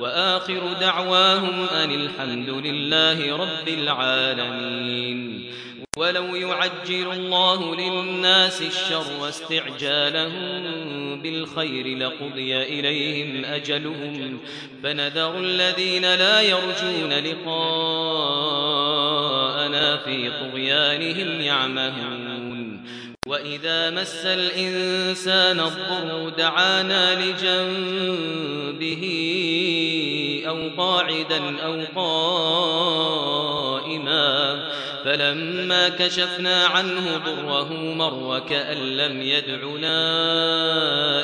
وآخر دعواهم أن الحمد لله رب العالمين. ولو يعجل الله للناس الشر واستعجالهم بالخير لقضي إليهم أجلهم. فنذر الذين لا يرجون لقاءنا في طغيانهم يعمهون. وإذا مس الإنسان الضر دعانا لجنبه أو قاعدا أو قائما فلما كشفنا عنه ضره مر وكأن لم يدعنا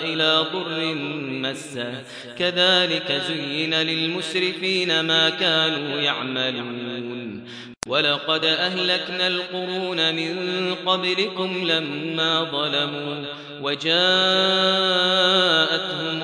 إلى ضر مسه. كذلك زين للمسرفين ما كانوا يعملون. ولقد أهلكنا القرون من قبلكم لما ظلموا. وجاءتهم